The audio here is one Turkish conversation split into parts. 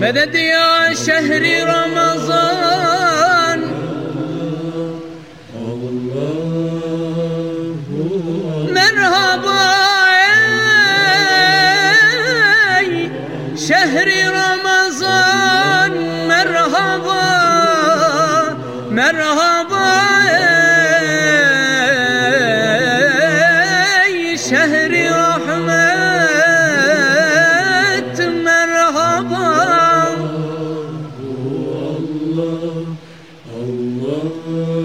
مدد يا شهر رمضان مرحبا ey شهر رمضان مرحبا مرحبا ey شهر رحمة Allah Allah.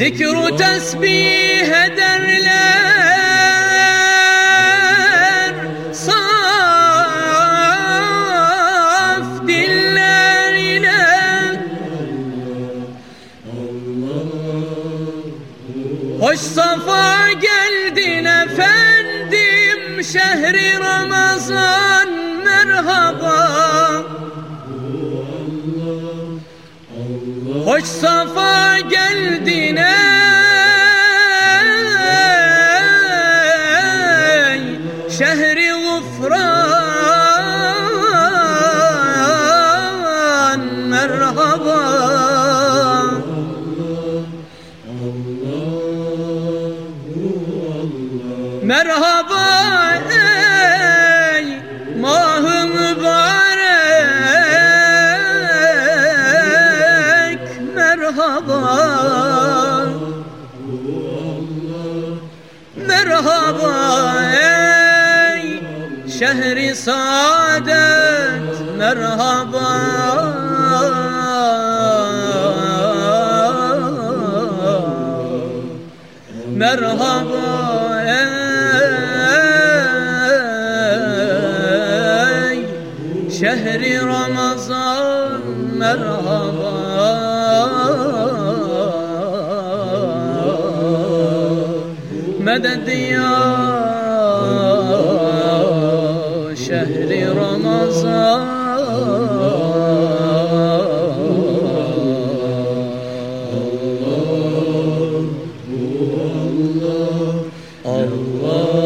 Zikru tesbih ederler. Saf diller ile. Hoş safa geldin efendim. Şehri Ramazan merhaba Hoş safa geldin ey Şehri gufran merhaba. Merhaba ey mahı Merhaba ey şehri saadet Merhaba. Merhaba ey şehri Ramazan merhaba Medet ya şehri Ramazan. Allah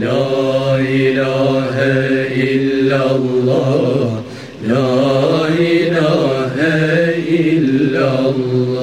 La ilahe illallah La ilahe illallah.